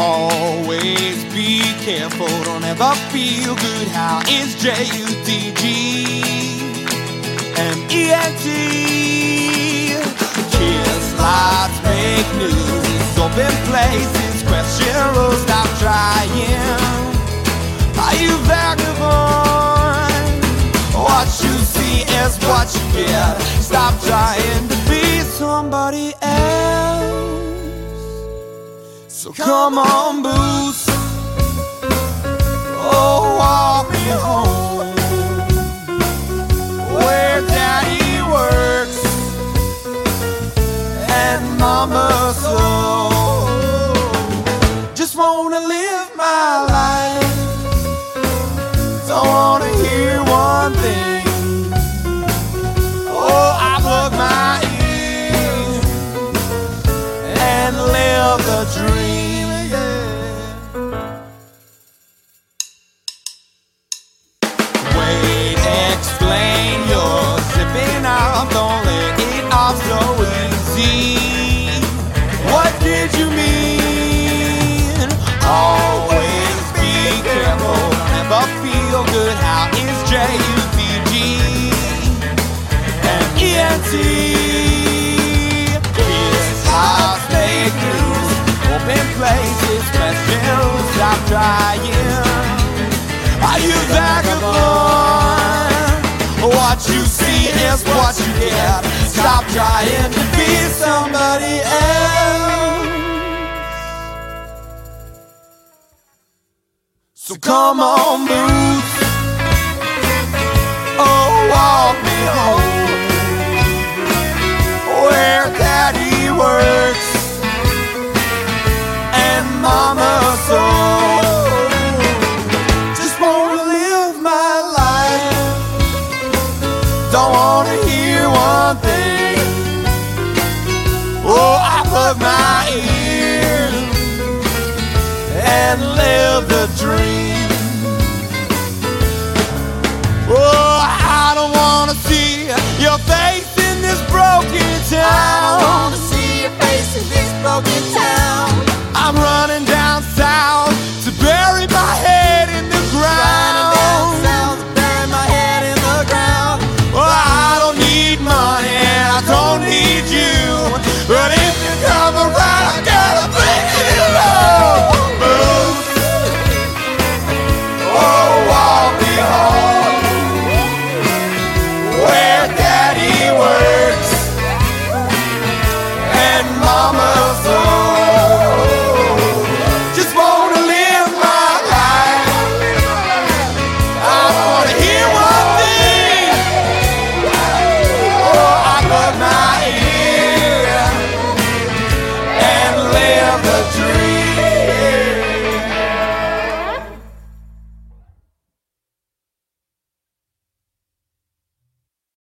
Always be careful, don't ever feel good. How is J U D G M E N T? Kiss lots, make news, open places, question rules, stop trying. Are you vagabond? What you see is what you get. Stop trying to be somebody else. So come on, boots. Oh, walk me home. Where daddy works and mama so. Just wanna live my life. Don't wanna hear one thing. Dream. Trying. Are you vagabond? What you see is what you get. Stop trying to be somebody else. live the dream.